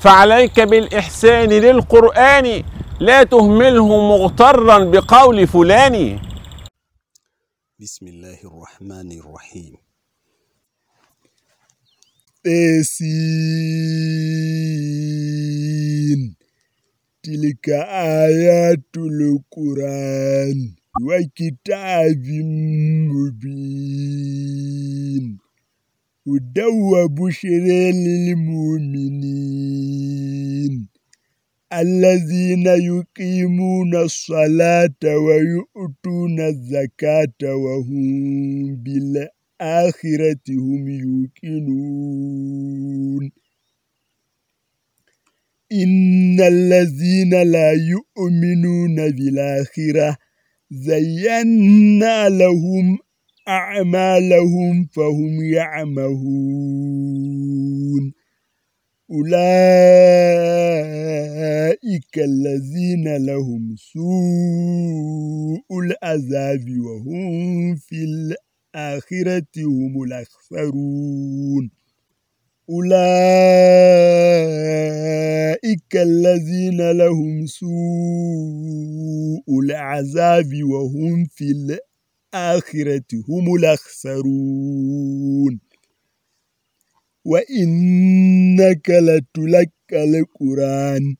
فعليك بالإحسان للقرآن لا تهمله مغترا بقول فلان. بسم الله الرحمن الرحيم. ياسين تلك آيات القرآن وكتاب مبين هدى وبشر للمؤمنين. الذين يقيمون الصلاة ويؤتون الزكاة وهم بالآخرة هم يوقنون. إن الذين لا يؤمنون بالآخرة زينا لهم أعمالهم فهم يعمهون. أولئك الذين لهم سوء العذاب وهم في الآخرة هم الأخسرون. أولئك الذين لهم سوء العذاب وهم في الآخرة هم الأخسرون. وإنك لتلك القرآن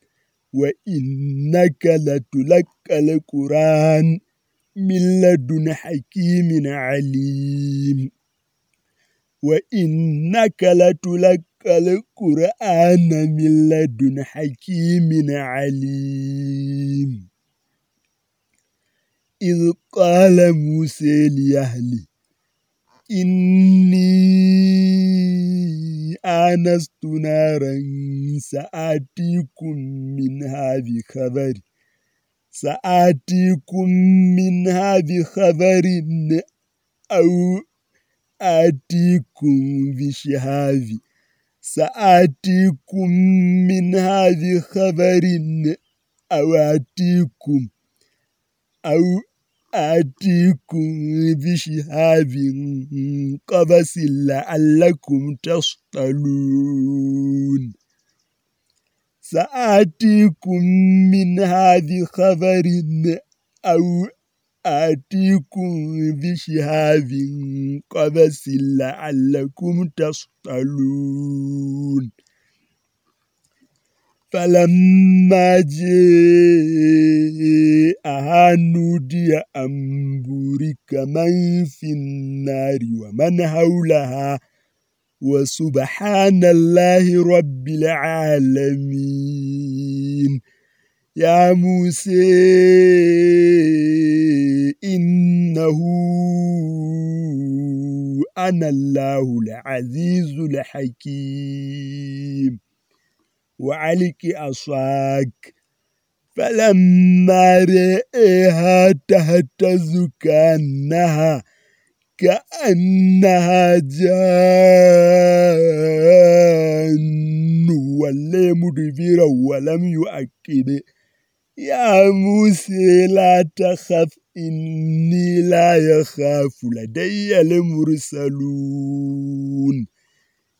وإنك لتلك القرآن من لدن حكيم عليم. وإنك لتلك القرآن من لدن حكيم عليم. إذ قال موسى لأهله إني آنست نارا سآتيكم منها بخبر سآتيكم منها بخبر أو آتيكم بشهاب سآتيكم منها بخبر أو آتيكم أو آتيكم بشهاب قبس لعلكم تصطلون سآتيكم منها بخبر أو آتيكم بشهاب قبس لعلكم تصطلون فلما جاءها نودي أن بورك من في النار ومن حولها. وسبحان الله رب العالمين. يا موسى إنه أنا الله العزيز الحكيم. وعليك أصاك. فلما رأيها تهتز كأنها كأنها جان. ولا مدبرا ولم يؤكد. يا موسى لا تخف إني لا يخاف. لدي المرسلون.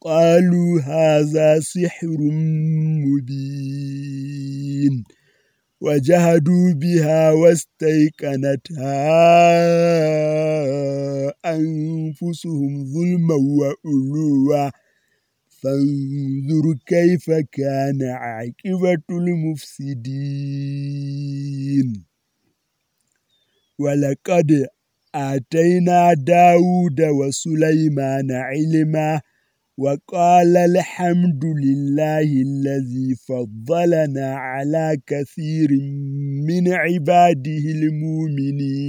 قالوا هذا سحر مبين. وجهدوا بها واستيقنتها أنفسهم ظلما وألوا فانظر كيف كان عاقبة المفسدين. ولقد آتينا داود وسليمان علما وقال الحمد لله الذي فضلنا على كثير من عباده المؤمنين.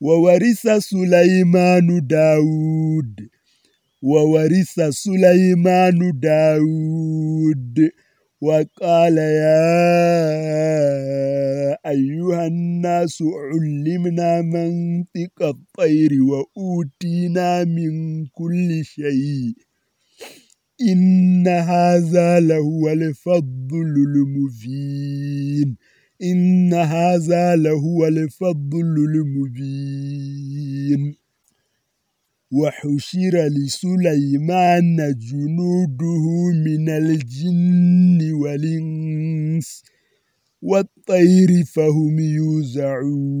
وورث سليمان داود. وورث سليمان داود. وقال يا أيها الناس علمنا منطق الطير وأوتينا من كل شيء. إن هذا لهو الفضل المبين. إن هذا لهو الفضل المبين. وحشر لسليمان جنوده من الجن والإنس والطير فهم يوزعون.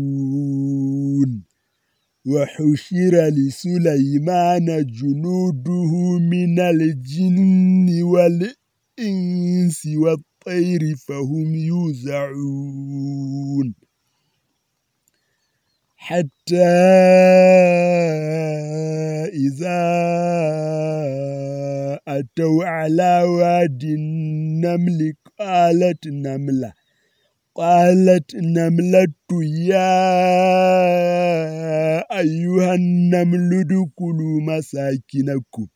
وحشر لسليمان جنوده من الجن والإنس والطير فهم يوزعون. حتى إذا أتوا على واد النمل قالت نملة قالت نملة يا أيها النمل ادخلوا مساكنكم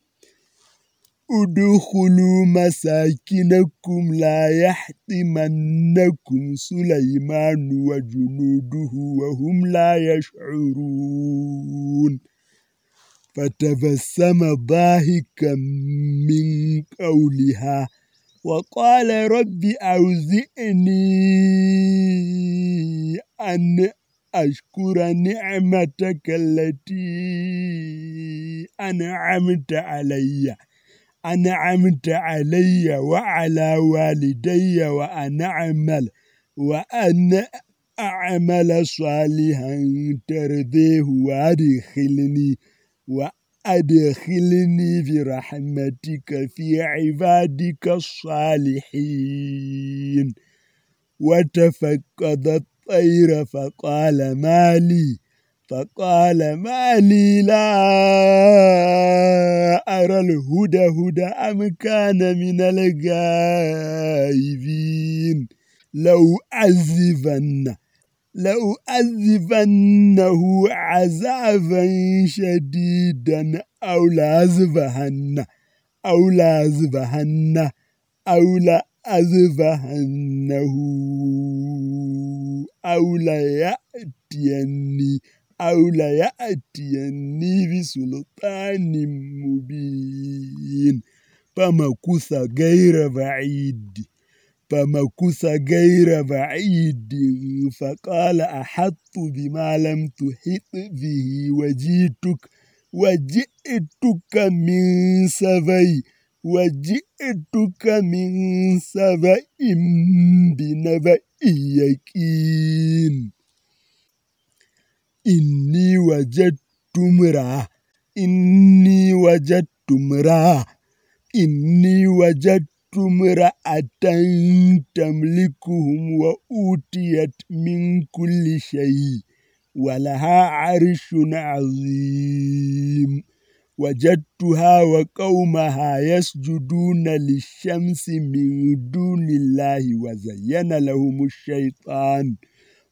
ادخلوا مساكنكم لا يحطمنكم سليمان وجنوده وهم لا يشعرون. فتبسم ضاحكا من قولها وقال رب أوزئني أن أشكر نعمتك التي أنعمت عليّ. أنعمت علي وعلى والدي وأن أعمل وأن أعمل صالحا ترضيه وأدخلني وأدخلني برحمتك في عبادك الصالحين. وتفقد الطير فقال ما لي؟ فقال ما لي لا أرى الهدى هدى أم كان من الغائبين. لو أذبن لو أذبنه عذابا شديدا أو لأذبهن أو لأذبهن أو لأذبهنه أو ليأتيني أو ليأتيني بسلطان مبين. فمكث غير بعيد فمكث غير بعيد. فقال أحط بما لم تحط به وجئتك وجئتك من سبي وجئتك من سبأ بنبأ يقين. إني وجدت امرأة إني وجدت امرأة إني وجدت امرأة تملكهم وأوتيت من كل شيء ولها عرش عظيم وجدتها وقومها يسجدون للشمس من دون الله وزين لهم الشيطان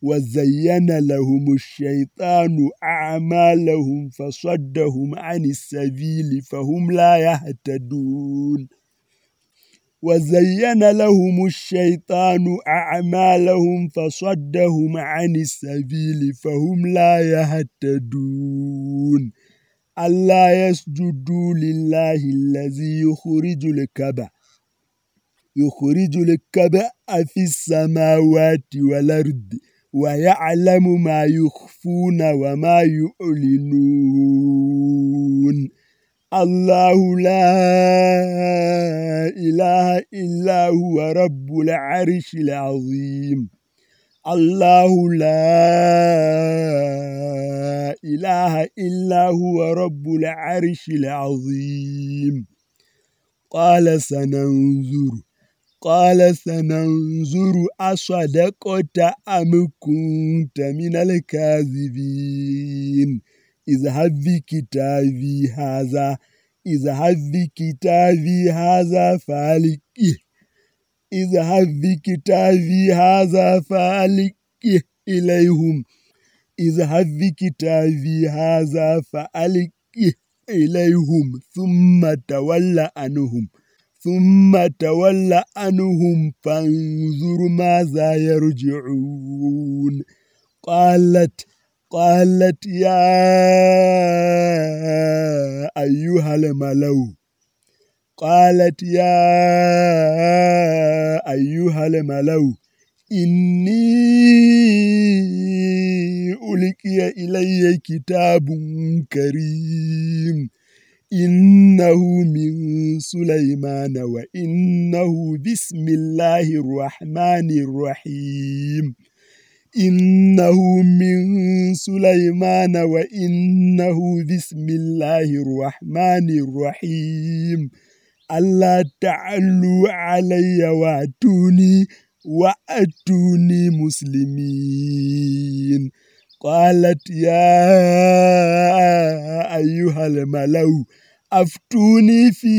وزين لهم الشيطان أعمالهم فصدهم عن السبيل فهم لا يهتدون. وزين لهم الشيطان أعمالهم فصدهم عن السبيل فهم لا يهتدون. ألا يسجدوا لله الذي يخرج الكبأ. يخرج الكبأ في السماوات والأرض. ويعلم ما يخفون وما يعلنون. الله لا إله إلا هو رب العرش العظيم. الله لا إله إلا هو رب العرش العظيم. قال سننظر قال سننظر أصدقت أم كنت من الكاذبين. اذهب بكتابي هذا اذهب بكتابي هذا فالكه اذهب بكتابي هذا فالكه إليهم. اذهب بكتابي هذا فألقه إليهم ثم تولى عنهم. ثم تولى عنهم فانظر ماذا يرجعون. قالت قالت يا أيها الملو قالت يا أيها الملو إني ألقي إلي كتاب كريم. إنه من سليمان وإنه بسم الله الرحمن الرحيم. إنه من سليمان وإنه بسم الله الرحمن الرحيم. ألا تعلوا علي وأتوني وأتوني مسلمين. قالت يا أيها الملو أفتوني في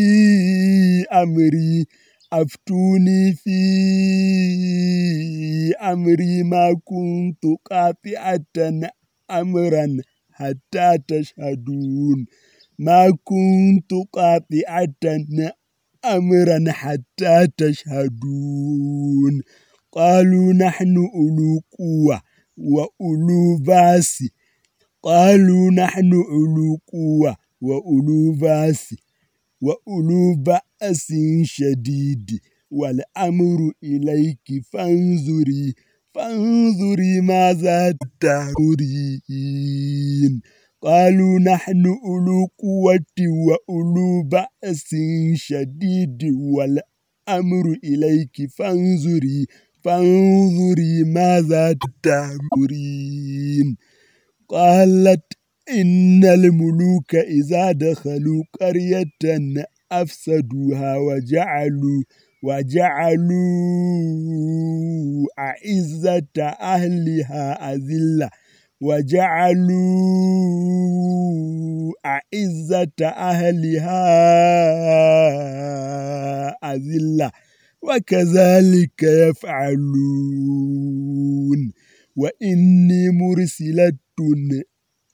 أمري أفتوني في أمري. ما كنت قاطعة أمرا حتى تشهدون. ما كنت قاطعة أمرا حتى تشهدون. قالوا نحن أولو قوة وأولو بأس قالوا نحن قوة وأولو بأس وأولو بأس شديد والأمر إليك فانظري فانظري ماذا تأمرين قالوا نحن أولو قوة وأولو بأس شديد والأمر إليك فانظري فانظري ماذا تأمرين قالت إن الملوك إذا دخلوا قرية أفسدوها وجعلوا وجعلوا أعزة أهلها أذلة. وجعلوا أعزة أهلها أذلة. وكذلك يفعلون. وإني مرسلة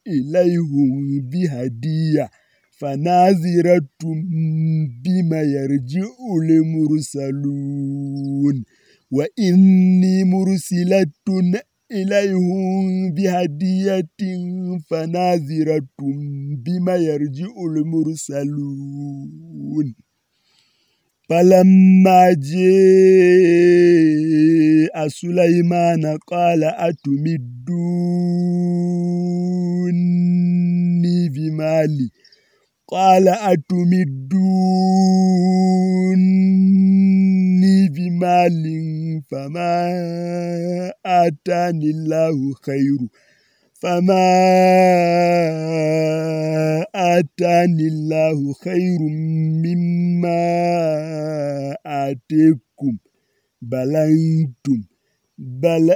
إليهم بهدية فناظرة بما يرجع المرسلون. وإني مرسلة إليهم بهدية فناظرة بما يرجع المرسلون. فلما جاء سليمان قال أتمدوني بمالي قال أتمدوني بمال فما آتاني الله خير. فما آتاني الله خير مما آتيكم. بل أنتم بل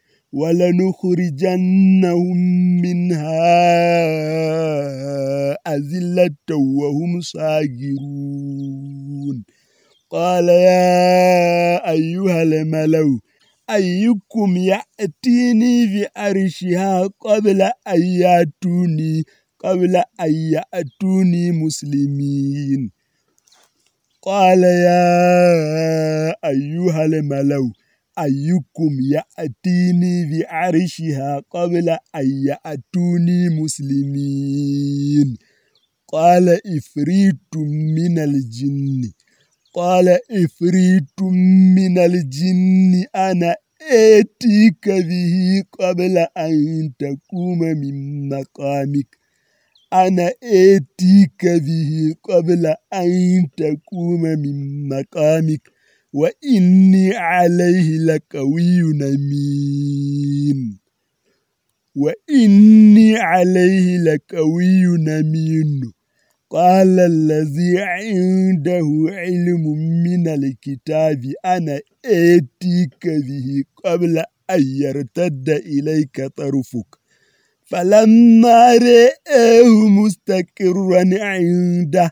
ولنخرجنهم منها أذلة وهم صاغرون قال يا أيها الملو أيكم يأتيني بأرشها قبل أن يأتوني قبل أن يأتوني مسلمين. قال يا أيها الملأ أيكم يأتيني بعرشها قبل أن يأتوني مسلمين قال عفريت من الجن قال عفريت من الجن أنا آتيك به قبل أن تقوم من مقامك أنا آتيك به قبل أن تقوم من مقامك وإني عليه لقوي أمين. وإني عليه لقوي أمين. قال الذي عنده علم من الكتاب أنا آتيك به قبل أن يرتد إليك طرفك. فلما رأيه مستقرا عنده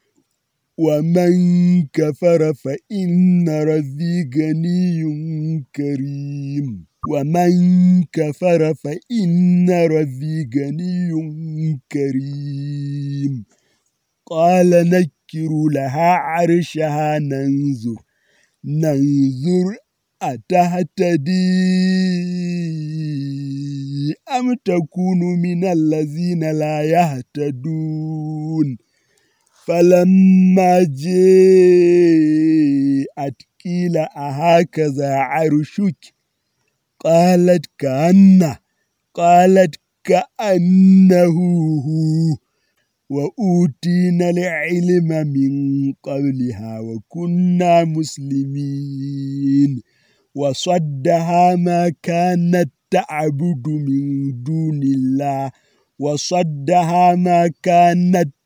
ومن كفر فإن ربي غني كريم. ومن كفر فإن ربي غني كريم. قال نكروا لها عرشها ننظر. ننظر أتهتدي أم تكون من الذين لا يهتدون فلما جاءت قيل أهكذا عرشك؟ قالت كأنه قالت كأنه هو وأوتينا العلم من قبلها وكنا مسلمين. وصدها ما كانت تعبد من دون الله وصدها ما كانت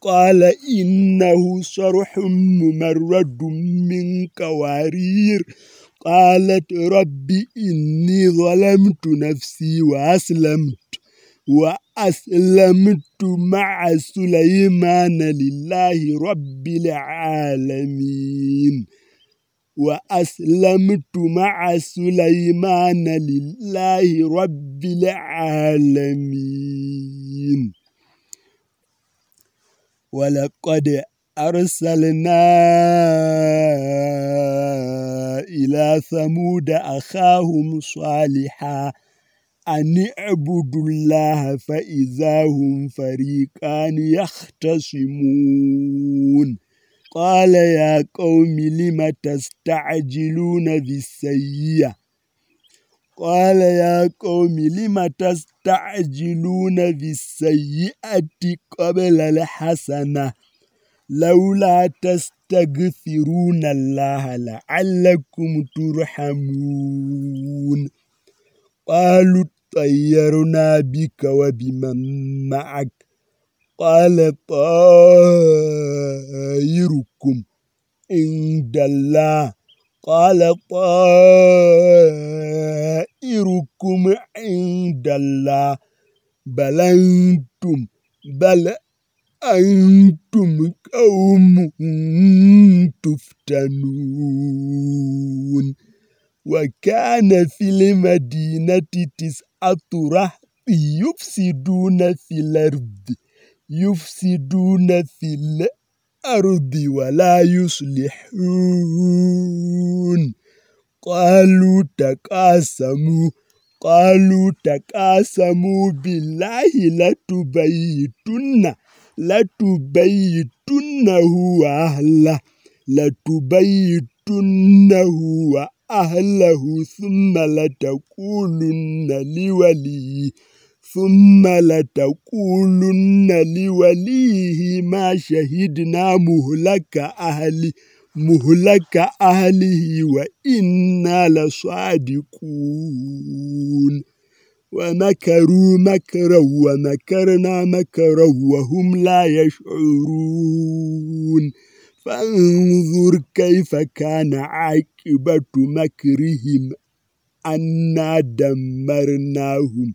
قال إنه صرح ممرد من قوارير قالت رب إني ظلمت نفسي وأسلمت وأسلمت مع سليمان لله رب العالمين. وأسلمت مع سليمان لله رب العالمين. ولقد أرسلنا إلى ثمود أخاهم صالحا أن اعبدوا الله فإذا هم فريقان يختصمون. قال يا قوم لم تستعجلون بالسيئة؟ قال يا قوم لم تستعجلون بالسيئة قبل الحسنة؟ لولا تستغفرون الله لعلكم ترحمون. قالوا طيرنا بك وبمن معك. قال طائركم عند الله. قال طائركم عند الله. بل أنتم بل أنتم قوم تفتنون. وكان في المدينة تسعة رهط يفسدون في الأرض يفسدون في الأرض ولا يصلحون قالوا تقاسموا قالوا تقاسموا بالله لتبيتن لتبيتنه أهله لتبيتنه وأهله ثم لتقولن لولي ثم لتقولن لوليه ما شهدنا مهلك أهل مهلك أهله وإنا لصادقون. ومكروا مكرا ومكرنا مكرا وهم لا يشعرون. فانظر كيف كان عاقبة مكرهم أنا دمرناهم.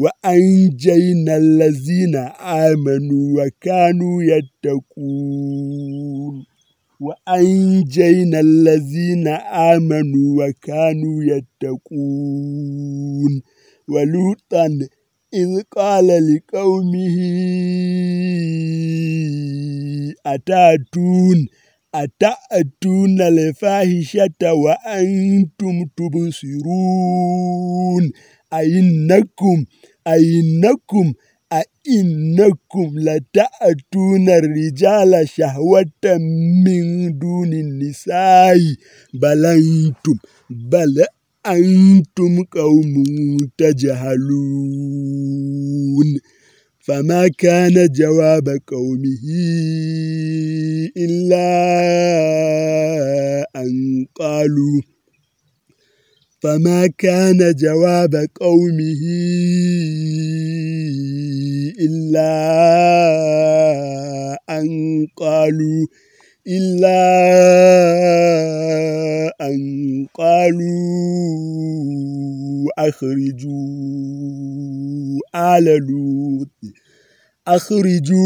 وأنجينا الذين آمنوا وكانوا يتقون وأنجينا الذين آمنوا وكانوا يتقون ولوطا إذ قال لقومه أتاتون أتأتون الفاحشة وأنتم تبصرون أئنكم أئنكم أئنكم لتأتون الرجال شهوة من دون النساء بل أنتم بل أنتم قوم تجهلون فما كان جواب قومه إلا أن قالوا فما كان جواب قومه إلا أن قالوا إلا أن قالوا أخرجوا آل لوط أخرجوا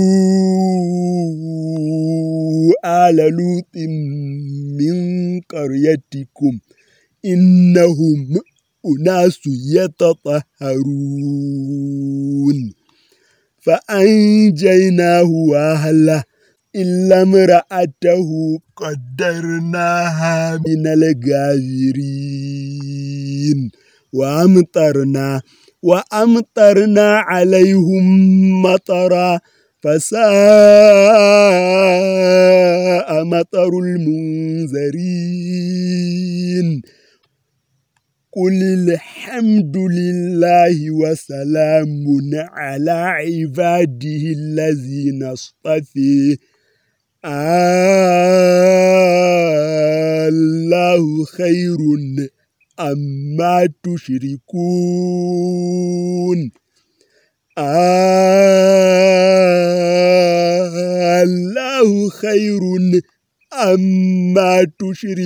آل لوط من قريتكم. إنهم أناس يتطهرون. فأنجيناه وأهله إلا امرأته قدرناها من الغابرين. وأمطرنا وأمطرنا عليهم مطرا فساء مطر المنذرين. قل الحمد لله وسلام على عباده الذين اصطفي. الله خير أما تشركون. الله خير أما تشركون.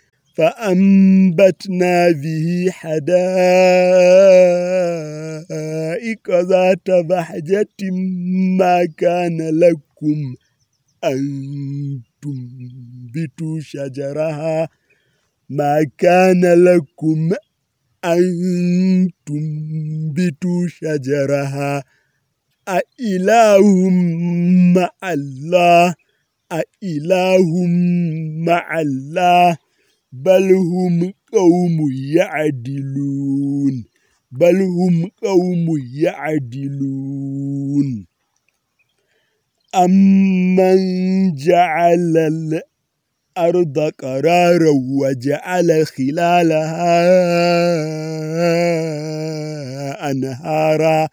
فأنبتنا به حدائق ذات بهجة ما كان لكم أن تنبتوا شجرها. ما كان لكم أن تنبتوا شجرها. أإله مع الله؟ أإله مع الله؟ بل هم قوم يعدلون بل هم قوم يعدلون أمن جعل الأرض قرارا وجعل خلالها أنهارا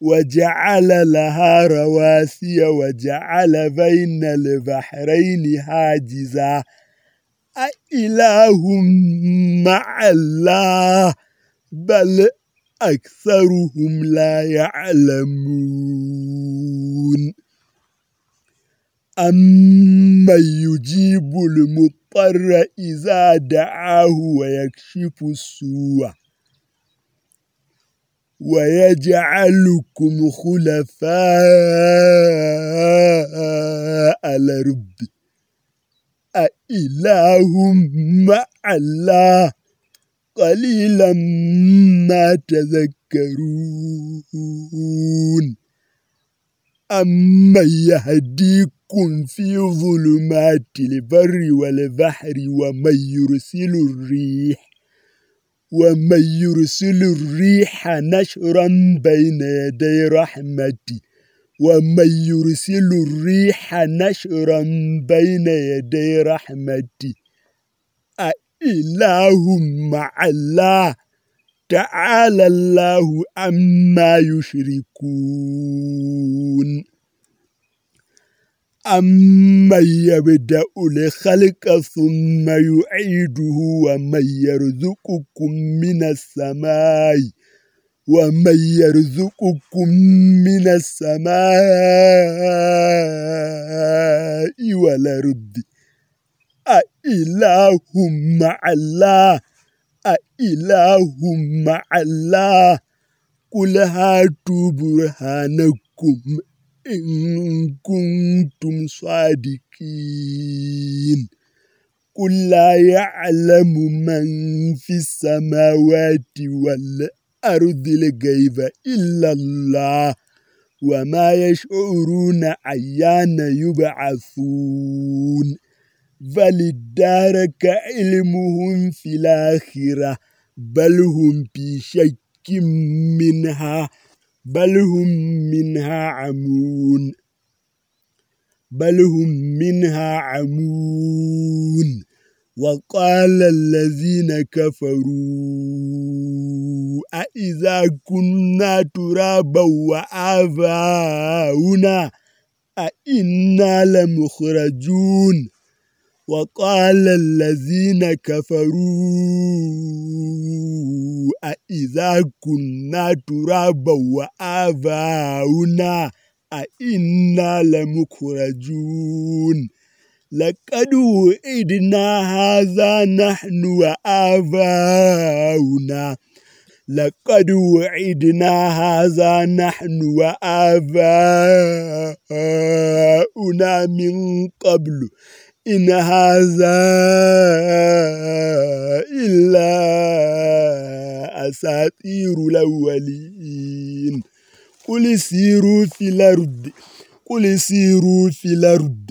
وجعل لها رواسي وجعل بين البحرين حاجزا أإله مع الله بل أكثرهم لا يعلمون. أمن يجيب المضطر إذا دعاه ويكشف السوء. ويجعلكم خلفاء الأرض. أإله الله قليلا ما تذكرون. أمن يهديكم في ظلمات البر والبحر ومن يرسل الريح ومن يرسل الريح نشرا بين يدي رحمتي. ومن يرسل الريح نشرا بين يدي رحمتي أإله مع الله تعالى الله عما يشركون أمن يبدأ الخلق ثم يعيده ومن يرزقكم من السماء ومن يرزقكم من السماء والأرض أإله مع الله أإله مع الله قل هاتوا برهانكم إن كنتم صادقين قل لا يعلم من في السماوات والأرض الغيب إلا الله وما يشعرون أيان يبعثون بل ادارك علمهم في الآخرة بل هم في شك منها بل هم منها عمون بل هم منها عمون وقال الذين كفروا أئذا كنا ترابا وآباؤنا أئنا لمخرجون. وقال الذين كفروا أئذا كنا ترابا وآباؤنا أئنا لمخرجون. لقد وعدنا هذا نحن وآباؤنا. لقد وعدنا هذا نحن وآباؤنا من قبل. إن هذا إلا أساطير الأولين. قل سيروا في الأرض قل سيروا في الأرض.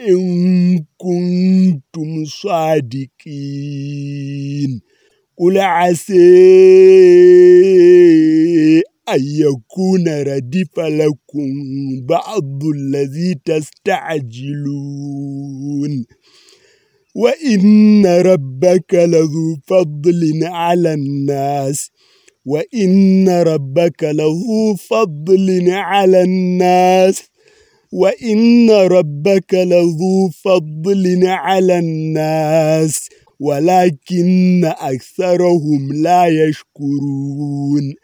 إن كنتم صادقين. قل عسى أن يكون ردف لكم بعض الذي تستعجلون. وإن ربك لذو فضل على الناس. وإن ربك لذو فضل على الناس. وإن ربك لذو فضل على الناس ولكن أكثرهم لا يشكرون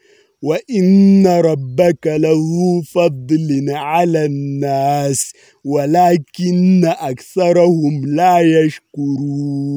وإن ربك له فضل على الناس ولكن أكثرهم لا يشكرون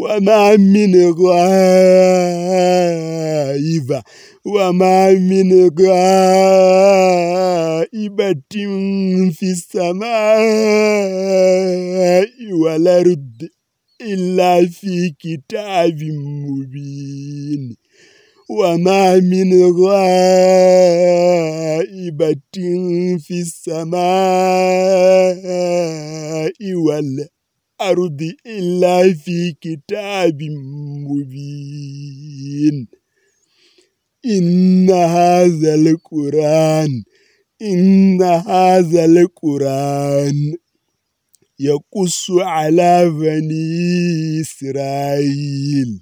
وما من غائبة وما من غائبة في السماء والأرض إلا في كتاب مبين وما من غائبة في السماء والأرض إلا في كتاب مبين إن هذا القرآن إن هذا القرآن يقص على بني إسرائيل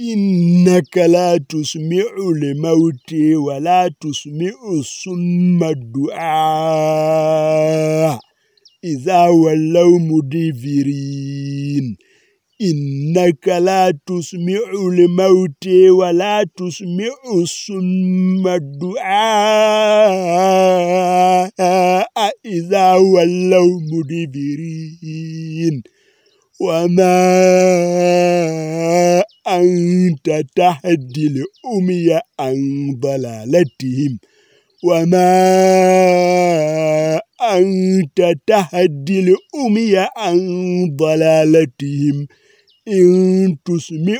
إنك لا تسمع الموت ولا تسمع الصم الدعاء. إذا ولوا مدبرين. إنك لا تسمع الموت ولا تسمع الصم الدعاء. إذا ولوا مدبرين. وما أنت تهدي الأمي عن ضلالتهم. وما أنت تهدي الأمي عن ضلالتهم. إن تسمع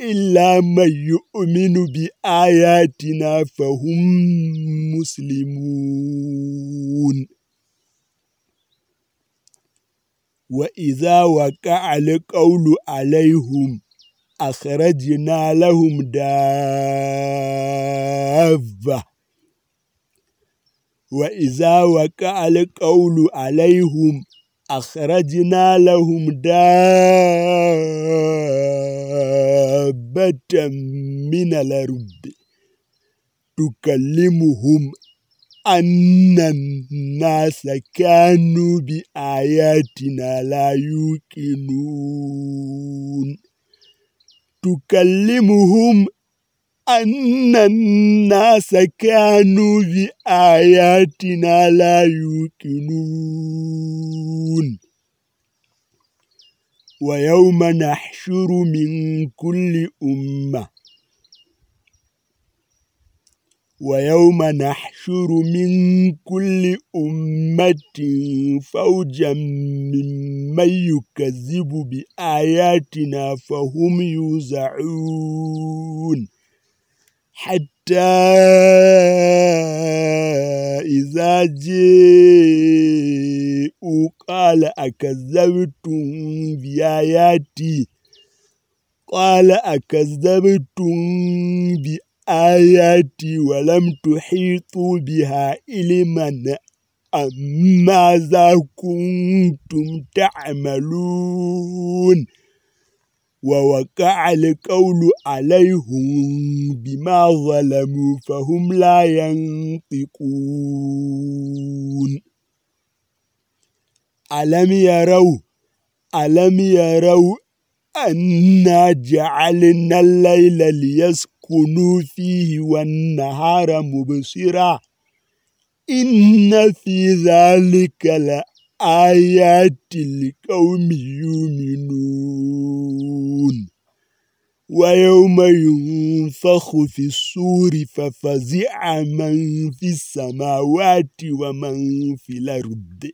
إلا من يؤمن بآياتنا فهم مسلمون. وإذا وقع القول عليهم أخرجنا لهم دابة. وإذا وقع القول عليهم أخرجنا لهم دابة من الأرض. تكلمهم أن الناس كانوا بآياتنا لا يوقنون. تكلمهم أن الناس كانوا بآياتنا لا يوقنون. ويوم نحشر من كل أمة ويوم نحشر من كل أمة فوجا ممن يكذب بآياتنا فهم يوزعون حتى إذا جاءوا قال أكذبتم بآياتي قال أكذبتم بآياتي ولم تحيطوا بها علما أم ماذا كنتم تعملون. ووقع القول عليهم بما ظلموا فهم لا ينطقون. ألم يروا ألم يروا أنا جعلنا الليل ليسكنوا فيه والنهار مبصرا. إن في ذلك لآيات لقوم يؤمنون. ويوم ينفخ في الصور ففزع من في السماوات ومن في الأرض.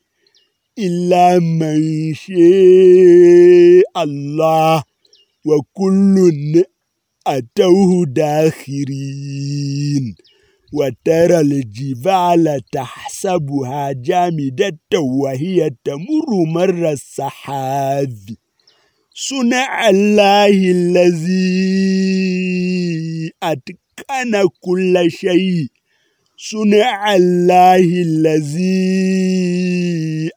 إلا من شاء الله. وكل أتوه داخرين وترى الجبال تحسبها جامدة وهي تمر مر السحاب. صنع الله الذي أتقن كل شيء. صنع الله الذي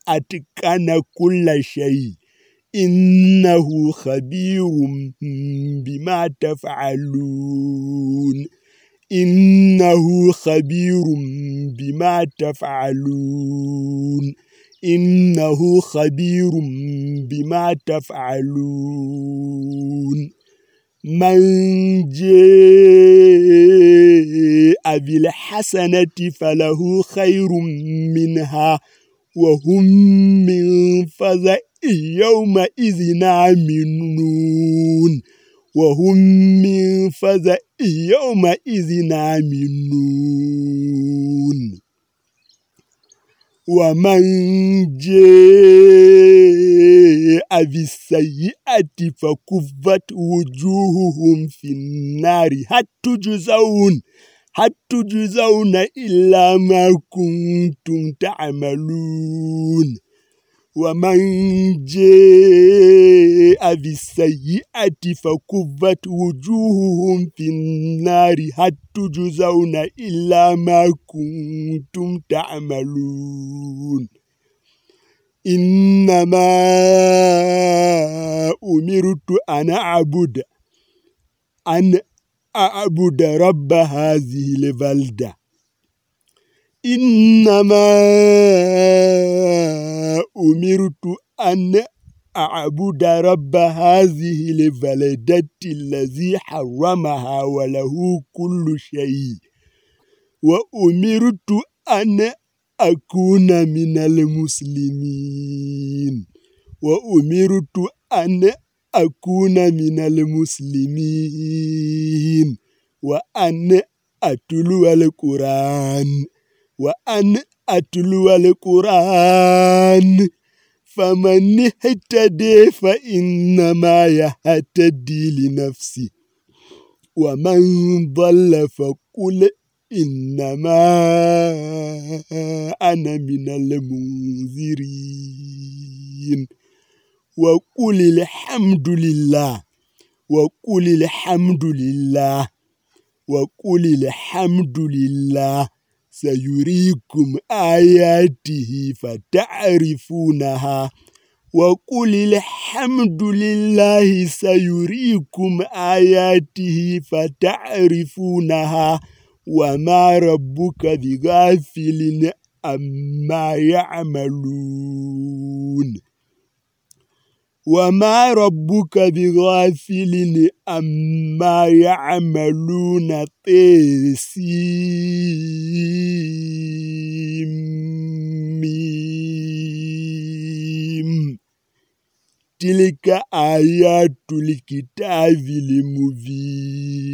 أتقن كل شيء. إنه خبير بما تفعلون. إنه خبير بما تفعلون. إنه خبير بما تفعلون. من جاء بالحسنة فله خير منها. وهم من فزع يومئذ آمنون وهم من فزع يومئذ آمنون ومن جاء بالسيئة فكفت وجوههم في النار هل تجزون هل تجزون إلا ما كنتم تعملون ومن جاء بالسيئة فكفت وجوههم في النار هل تجزون إلا ما كنتم تعملون إنما أمرت أن أعبد أن أعبد رب هذه البلدة. إنما أمرت أن أعبد رب هذه البلدة الذي حرمها وله كل شيء. وأمرت أن أكون من المسلمين. وأمرت أن أكون من المسلمين وأن أتلو القرآن وأن أتلو القرآن. فمن اهتدي فإنما يهتدي لنفسه ومن ضل فقل إنما أنا من المنذرين. وقل الحمد لله. وقل الحمد لله. وقل الحمد لله. سيريكم آياته فتعرفونها. وقل الحمد لله. سيريكم آياته فتعرفونها. وما ربك بغافل أما يعملون. وما ربك بغافل أما يعملون طيسيم تلك آيات الكتاب المبين